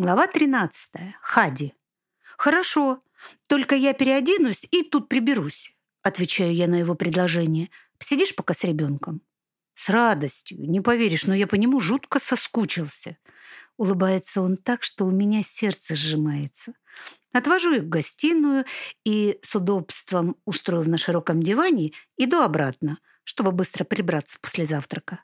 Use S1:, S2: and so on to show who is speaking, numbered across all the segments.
S1: Глава 13. Хади. «Хорошо, только я переоденусь и тут приберусь», отвечаю я на его предложение. «Посидишь пока с ребенком?» «С радостью. Не поверишь, но я по нему жутко соскучился». Улыбается он так, что у меня сердце сжимается. Отвожу их в гостиную и, с удобством устроив на широком диване, иду обратно, чтобы быстро прибраться после завтрака.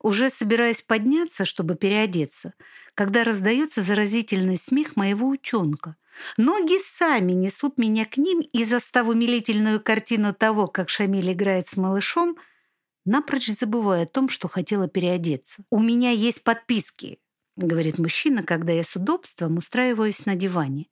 S1: Уже собираюсь подняться, чтобы переодеться, когда раздается заразительный смех моего утенка. Ноги сами несут меня к ним, и застав умилительную картину того, как Шамиль играет с малышом, напрочь забываю о том, что хотела переодеться. «У меня есть подписки», — говорит мужчина, когда я с удобством устраиваюсь на диване.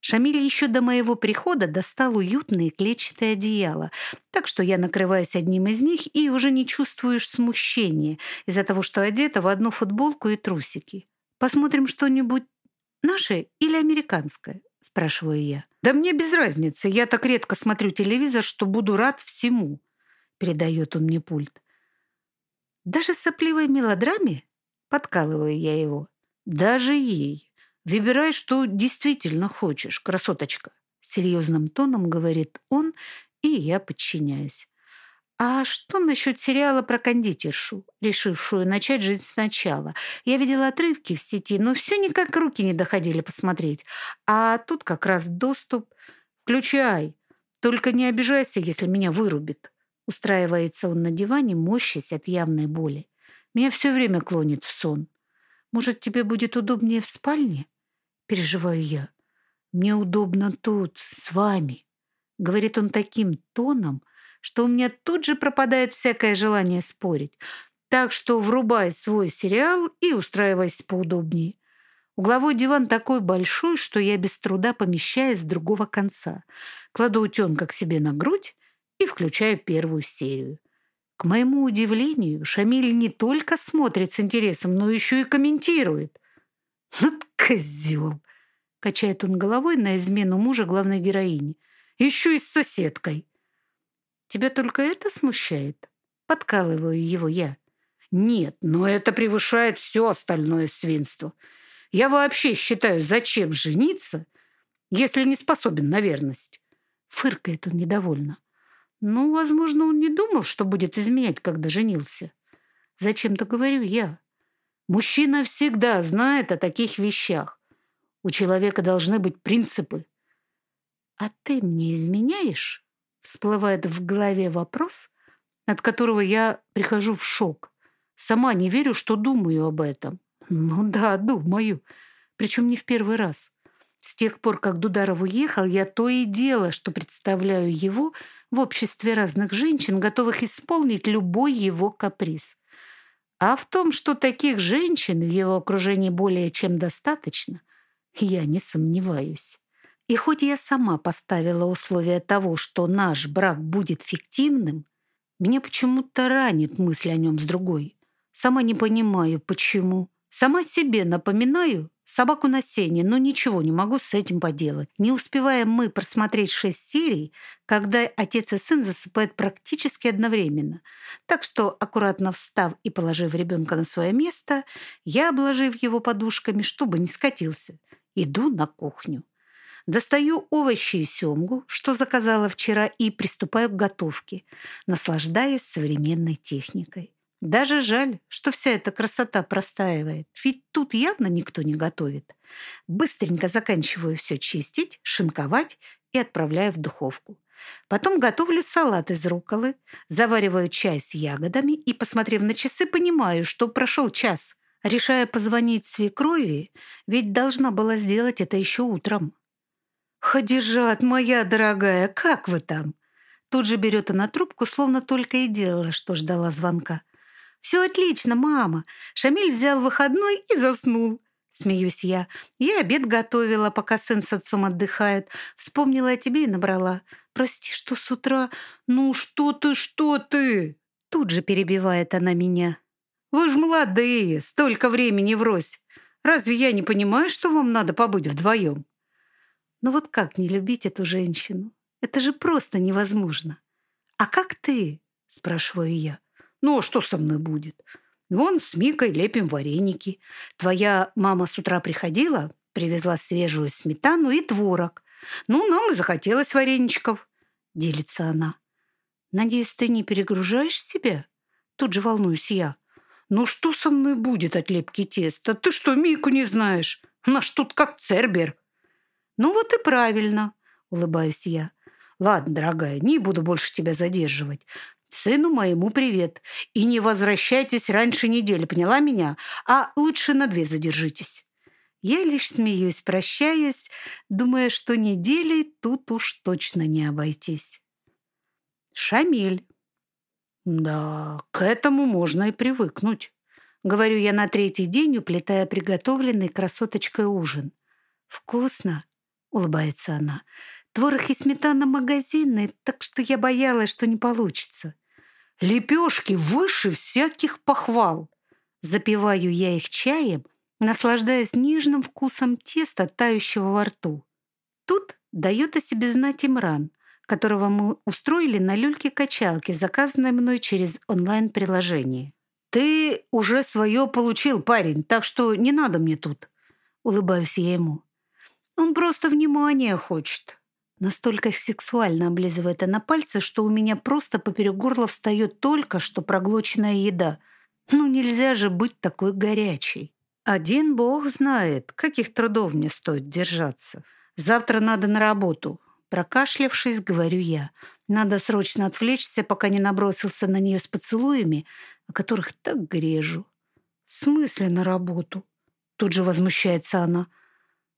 S1: Шамиль еще до моего прихода достал уютные клетчатые одеяла, так что я накрываюсь одним из них и уже не чувствуешь смущения из-за того, что одета в одну футболку и трусики. «Посмотрим что-нибудь наше или американское?» – спрашиваю я. «Да мне без разницы. Я так редко смотрю телевизор, что буду рад всему», – передает он мне пульт. «Даже сопливой мелодраме?» – подкалываю я его. «Даже ей». Выбирай, что действительно хочешь, красоточка. Серьезным тоном говорит он, и я подчиняюсь. А что насчет сериала про кондитершу, решившую начать жить сначала? Я видела отрывки в сети, но все никак руки не доходили посмотреть. А тут как раз доступ. Включай. Только не обижайся, если меня вырубит. Устраивается он на диване, морщась от явной боли. Меня все время клонит в сон. Может, тебе будет удобнее в спальне? переживаю я. Мне удобно тут, с вами. Говорит он таким тоном, что у меня тут же пропадает всякое желание спорить. Так что врубай свой сериал и устраивайся поудобнее. Угловой диван такой большой, что я без труда помещаюсь с другого конца. Кладу утенка к себе на грудь и включаю первую серию. К моему удивлению, Шамиль не только смотрит с интересом, но еще и комментирует. «Ну, козел!» — качает он головой на измену мужа главной героини. «Еще и с соседкой!» «Тебя только это смущает?» — подкалываю его я. «Нет, но это превышает все остальное свинство. Я вообще считаю, зачем жениться, если не способен на верность?» Фыркает он недовольно. «Ну, возможно, он не думал, что будет изменять, когда женился. Зачем-то говорю я. Мужчина всегда знает о таких вещах. У человека должны быть принципы. «А ты мне изменяешь?» Всплывает в голове вопрос, от которого я прихожу в шок. Сама не верю, что думаю об этом. Ну да, думаю. Причем не в первый раз. С тех пор, как Дударов уехал, я то и дело, что представляю его в обществе разных женщин, готовых исполнить любой его каприз. А в том, что таких женщин в его окружении более чем достаточно, я не сомневаюсь. И хоть я сама поставила условие того, что наш брак будет фиктивным, меня почему-то ранит мысль о нем с другой. Сама не понимаю, почему. Сама себе напоминаю, собаку на сене, но ничего не могу с этим поделать. Не успеваем мы просмотреть шесть серий, когда отец и сын засыпают практически одновременно. Так что, аккуратно встав и положив ребенка на свое место, я, обложив его подушками, чтобы не скатился, иду на кухню. Достаю овощи и семгу, что заказала вчера, и приступаю к готовке, наслаждаясь современной техникой. Даже жаль, что вся эта красота простаивает, ведь тут явно никто не готовит. Быстренько заканчиваю все чистить, шинковать и отправляю в духовку. Потом готовлю салат из руколы, завариваю чай с ягодами и, посмотрев на часы, понимаю, что прошел час. Решаю позвонить свекрови, ведь должна была сделать это еще утром. «Хадижат, моя дорогая, как вы там?» Тут же берет она трубку, словно только и делала, что ждала звонка. «Все отлично, мама. Шамиль взял выходной и заснул». Смеюсь я. Я обед готовила, пока сын с отцом отдыхает. Вспомнила о тебе и набрала. Прости, что с утра... Ну что ты, что ты? Тут же перебивает она меня. Вы ж молодые, столько времени врозь. Разве я не понимаю, что вам надо побыть вдвоем? Ну вот как не любить эту женщину? Это же просто невозможно. А как ты? Спрашиваю я. Ну, а что со мной будет? Вон с Микой лепим вареники. Твоя мама с утра приходила, Привезла свежую сметану и творог. Ну, нам захотелось вареничков, делится она. Надеюсь, ты не перегружаешь себя? Тут же волнуюсь я. Ну что со мной будет от лепки теста? Ты что, Мику не знаешь? Наш тут как цербер. Ну вот и правильно, улыбаюсь я. Ладно, дорогая, не буду больше тебя задерживать. Сыну моему привет. И не возвращайтесь раньше недели, поняла меня? А лучше на две задержитесь. Я лишь смеюсь, прощаясь, думая, что неделей тут уж точно не обойтись. Шамиль. Да, к этому можно и привыкнуть. Говорю я на третий день, уплетая приготовленный красоточкой ужин. Вкусно, улыбается она. Творог и сметана магазинные, так что я боялась, что не получится. Лепешки выше всяких похвал. Запиваю я их чаем, наслаждаясь нежным вкусом теста, тающего во рту. Тут дает о себе знать Имран, которого мы устроили на люльке-качалке, заказанной мной через онлайн-приложение. «Ты уже свое получил, парень, так что не надо мне тут», — улыбаюсь я ему. «Он просто внимания хочет». Настолько сексуально облизывает она пальцы, что у меня просто поперек горла встает только что проглоченная еда. Ну нельзя же быть такой горячей. Один бог знает, каких трудов мне стоит держаться. Завтра надо на работу. Прокашлявшись, говорю я. Надо срочно отвлечься, пока не набросился на нее с поцелуями, о которых так грежу. В смысле на работу? Тут же возмущается она.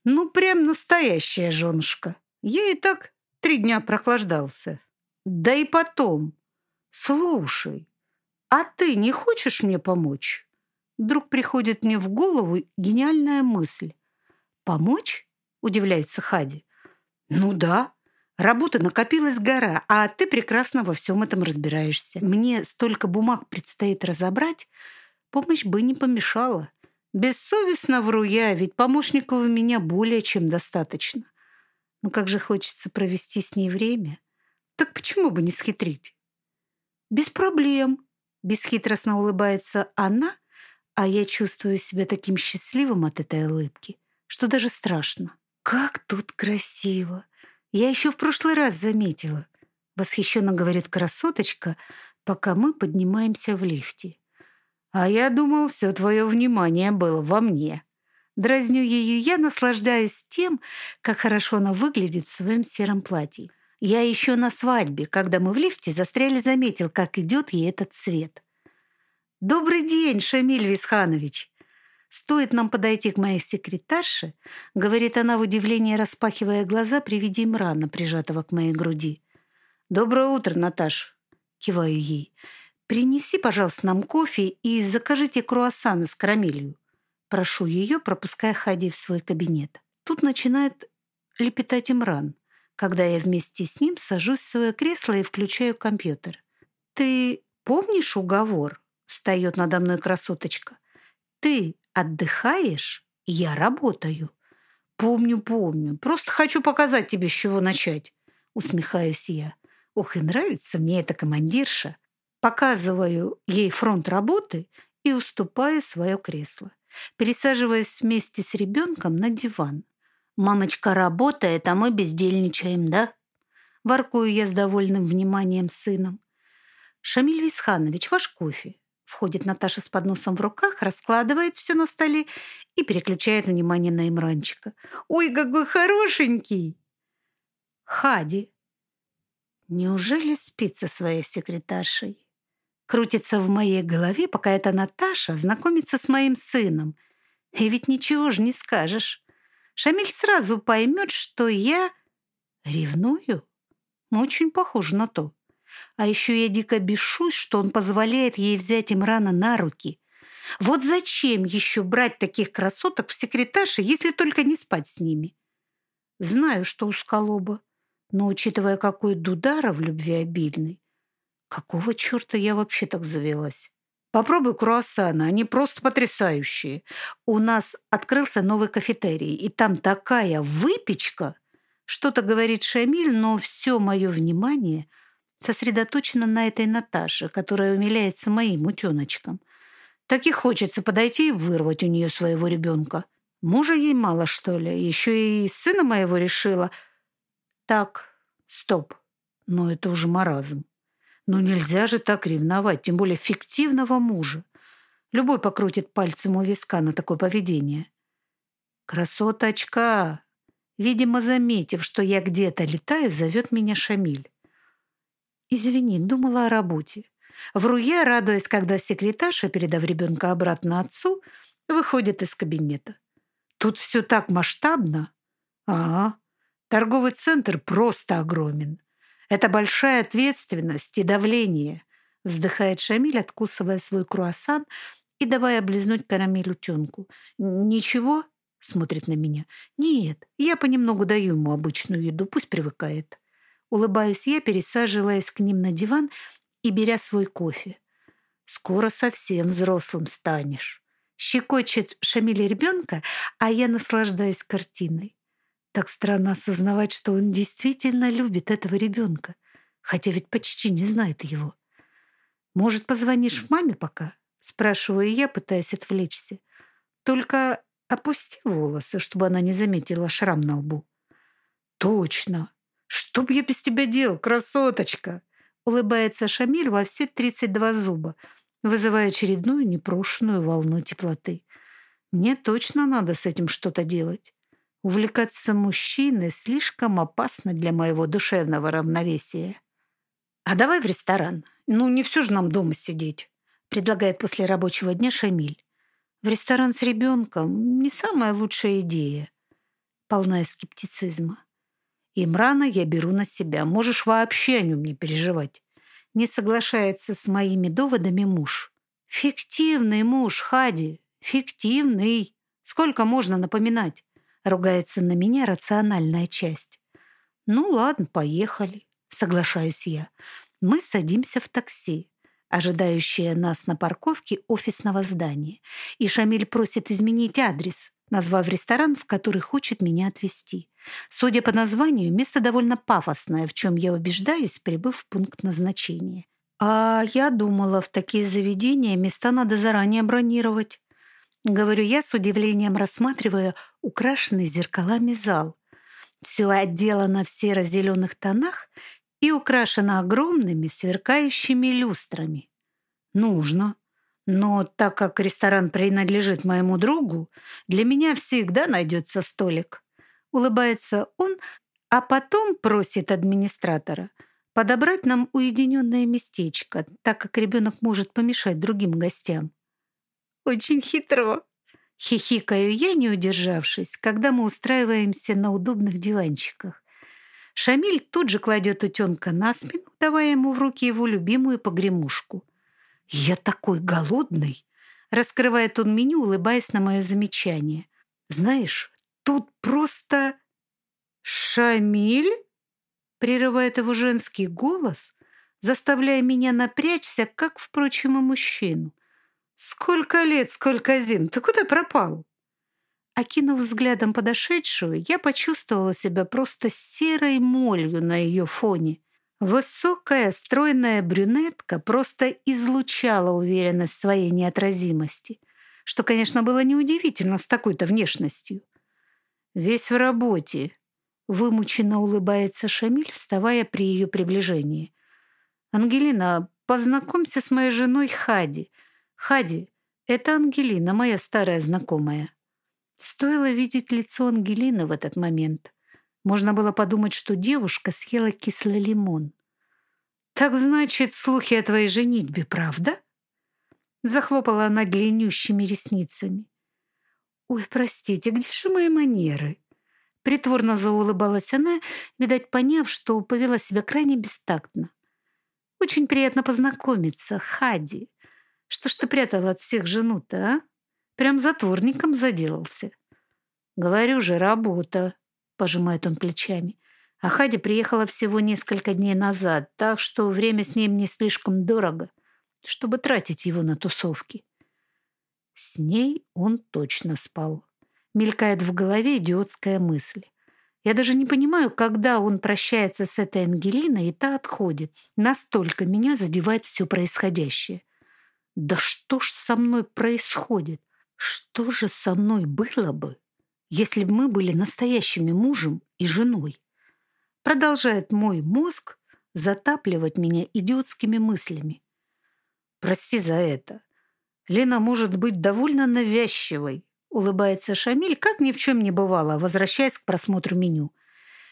S1: Ну, прям настоящая женушка. Я и так три дня прохлаждался. Да и потом. Слушай, а ты не хочешь мне помочь? Вдруг приходит мне в голову гениальная мысль. Помочь? Удивляется Хади. Ну да. Работа накопилась гора, а ты прекрасно во всем этом разбираешься. Мне столько бумаг предстоит разобрать, помощь бы не помешала. Бессовестно вру я, ведь помощников у меня более чем достаточно. Но как же хочется провести с ней время. Так почему бы не схитрить? Без проблем. Бесхитростно улыбается она, а я чувствую себя таким счастливым от этой улыбки, что даже страшно. Как тут красиво! Я еще в прошлый раз заметила. Восхищенно говорит красоточка, пока мы поднимаемся в лифте. А я думал, все твое внимание было во мне. Дразню ее я, наслаждаюсь тем, как хорошо она выглядит в своем сером платье. Я еще на свадьбе, когда мы в лифте застряли, заметил, как идет ей этот цвет. «Добрый день, Шамиль Висханович!» «Стоит нам подойти к моей секретарше», — говорит она в удивлении, распахивая глаза при виде Имрана, прижатого к моей груди. «Доброе утро, Наташ!» — киваю ей. «Принеси, пожалуйста, нам кофе и закажите круассаны с карамелью». Прошу ее, пропуская Хади в свой кабинет. Тут начинает лепетать Имран, когда я вместе с ним сажусь в свое кресло и включаю компьютер. «Ты помнишь уговор?» — встает надо мной красоточка. «Ты отдыхаешь, я работаю». «Помню, помню. Просто хочу показать тебе, с чего начать», — усмехаюсь я. «Ох, и нравится мне эта командирша». Показываю ей фронт работы и уступаю свое кресло пересаживаясь вместе с ребенком на диван. «Мамочка работает, а мы бездельничаем, да?» Воркую я с довольным вниманием сыном. «Шамиль Висханович, ваш кофе». Входит Наташа с подносом в руках, раскладывает все на столе и переключает внимание на Имранчика. «Ой, какой хорошенький!» «Хади!» Неужели спит со своей секретаршей? Крутится в моей голове, пока эта Наташа знакомится с моим сыном. И ведь ничего же не скажешь. Шамиль сразу поймет, что я ревную. Очень похоже на то. А еще я дико бешусь, что он позволяет ей взять Имрана на руки. Вот зачем еще брать таких красоток в секретарши, если только не спать с ними? Знаю, что у Сколоба, но, учитывая, какой Дудара в любви обильный, Какого черта я вообще так завелась? Попробуй круассаны, они просто потрясающие. У нас открылся новый кафетерий, и там такая выпечка. Что-то говорит Шамиль, но все мое внимание сосредоточено на этой Наташе, которая умиляется моим утеночком. Так и хочется подойти и вырвать у нее своего ребенка. Мужа ей мало, что ли? Еще и сына моего решила. Так, стоп. Но это уже маразм. Ну нельзя же так ревновать, тем более фиктивного мужа. Любой покрутит пальцем у виска на такое поведение. Красоточка! Видимо, заметив, что я где-то летаю, зовет меня Шамиль. Извини, думала о работе. Вру я, радуясь, когда секретарша, передав ребенка обратно отцу, выходит из кабинета. Тут все так масштабно. Ага, торговый центр просто огромен. Это большая ответственность и давление, вздыхает Шамиль, откусывая свой круассан и давая облизнуть карамель утенку. Ничего? Смотрит на меня. Нет, я понемногу даю ему обычную еду, пусть привыкает. Улыбаюсь я, пересаживаясь к ним на диван и беря свой кофе. Скоро совсем взрослым станешь. Щекочет Шамиль ребенка, а я наслаждаюсь картиной. Так странно осознавать, что он действительно любит этого ребенка, хотя ведь почти не знает его. «Может, позвонишь маме пока?» Спрашиваю я, пытаясь отвлечься. «Только опусти волосы, чтобы она не заметила шрам на лбу». «Точно! Что б я без тебя делал, красоточка?» Улыбается Шамиль во все 32 зуба, вызывая очередную непрошенную волну теплоты. «Мне точно надо с этим что-то делать. Увлекаться мужчиной слишком опасно для моего душевного равновесия. «А давай в ресторан. Ну, не все же нам дома сидеть», предлагает после рабочего дня Шамиль. «В ресторан с ребенком не самая лучшая идея». Полная скептицизма. «Имрана я беру на себя. Можешь вообще о нем не переживать». Не соглашается с моими доводами муж. «Фиктивный муж, Хади, фиктивный. Сколько можно напоминать? Ругается на меня рациональная часть. Ну ладно, поехали. Соглашаюсь я. Мы садимся в такси, ожидающее нас на парковке офисного здания. И Шамиль просит изменить адрес, назвав ресторан, в который хочет меня отвезти. Судя по названию, место довольно пафосное, в чем я убеждаюсь, прибыв в пункт назначения. А я думала, в такие заведения места надо заранее бронировать. Говорю я с удивлением, рассматривая украшенный зеркалами зал. Все отделано в серо-зеленых тонах и украшено огромными сверкающими люстрами. Нужно. Но так как ресторан принадлежит моему другу, для меня всегда найдется столик. Улыбается он, а потом просит администратора подобрать нам уединенное местечко, так как ребенок может помешать другим гостям. Очень хитро. Хихикаю я, не удержавшись, когда мы устраиваемся на удобных диванчиках. Шамиль тут же кладет утенка на спину, давая ему в руки его любимую погремушку. «Я такой голодный!» Раскрывает он меню, улыбаясь на мое замечание. «Знаешь, тут просто...» «Шамиль?» Прерывает его женский голос, заставляя меня напрячься, как, впрочем, и мужчину. «Сколько лет, сколько зим! Ты куда пропал?» Окинув взглядом подошедшую, я почувствовала себя просто серой молью на ее фоне. Высокая, стройная брюнетка просто излучала уверенность в своей неотразимости, что, конечно, было неудивительно с такой-то внешностью. «Весь в работе», — вымученно улыбается Шамиль, вставая при ее приближении. «Ангелина, познакомься с моей женой Хади», «Хади, это Ангелина, моя старая знакомая». Стоило видеть лицо Ангелины в этот момент. Можно было подумать, что девушка съела кислый лимон. «Так значит, слухи о твоей женитьбе, правда?» Захлопала она длиннющими ресницами. «Ой, простите, где же мои манеры?» Притворно заулыбалась она, видать, поняв, что повела себя крайне бестактно. «Очень приятно познакомиться, Хади. Что ж ты прятал от всех жену-то, а? Прям затворником заделался. Говорю же, работа, пожимает он плечами. А Хади приехала всего несколько дней назад, так что время с ним не слишком дорого, чтобы тратить его на тусовки. С ней он точно спал. Мелькает в голове идиотская мысль. Я даже не понимаю, когда он прощается с этой Ангелиной, и та отходит. Настолько меня задевает все происходящее. Да что ж со мной происходит? Что же со мной было бы, если бы мы были настоящими мужем и женой. Продолжает мой мозг затапливать меня идиотскими мыслями. Прости за это. Лена может быть довольно навязчивой, улыбается Шамиль, как ни в чем не бывало, возвращаясь к просмотру меню.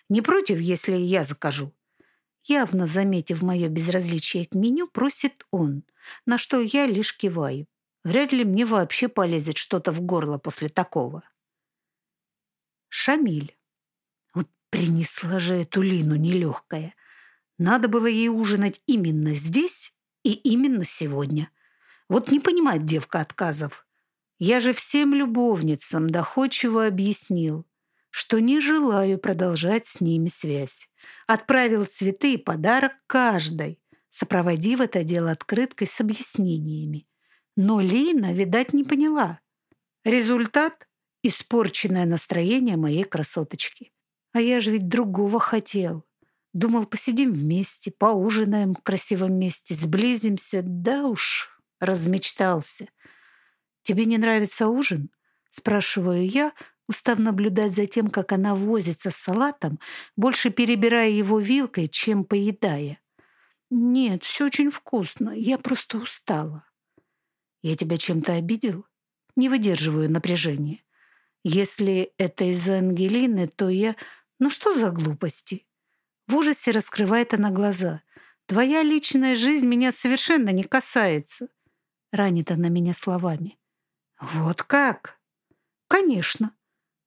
S1: Не против, если я закажу? Явно заметив мое безразличие к меню, просит он, на что я лишь киваю. Вряд ли мне вообще полезет что-то в горло после такого. Шамиль. Вот принесла же эту Лину нелегкая. Надо было ей ужинать именно здесь и именно сегодня. Вот не понимает девка отказов. Я же всем любовницам доходчиво объяснил, что не желаю продолжать с ними связь. Отправил цветы и подарок каждой, сопроводив это дело открыткой с объяснениями. Но Лина, видать, не поняла. Результат – испорченное настроение моей красоточки. А я же ведь другого хотел. Думал, посидим вместе, поужинаем в красивом месте, сблизимся. Да уж, размечтался. «Тебе не нравится ужин?» – спрашиваю я, устав наблюдать за тем, как она возится с салатом, больше перебирая его вилкой, чем поедая. «Нет, все очень вкусно. Я просто устала». «Я тебя чем-то обидел?» «Не выдерживаю напряжения. Если это из-за Ангелины, то я... Ну что за глупости?» В ужасе раскрывает она глаза. «Твоя личная жизнь меня совершенно не касается», — ранит она меня словами. «Вот как?» «Конечно.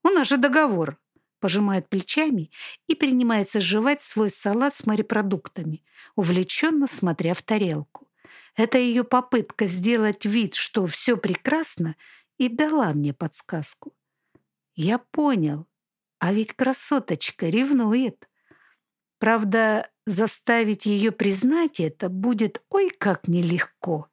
S1: У нас же договор», — пожимает плечами и принимается жевать свой салат с морепродуктами, увлеченно смотря в тарелку. Это ее попытка сделать вид, что все прекрасно, и дала мне подсказку. Я понял, а ведь красоточка ревнует. Правда, заставить ее признать это будет ой как нелегко.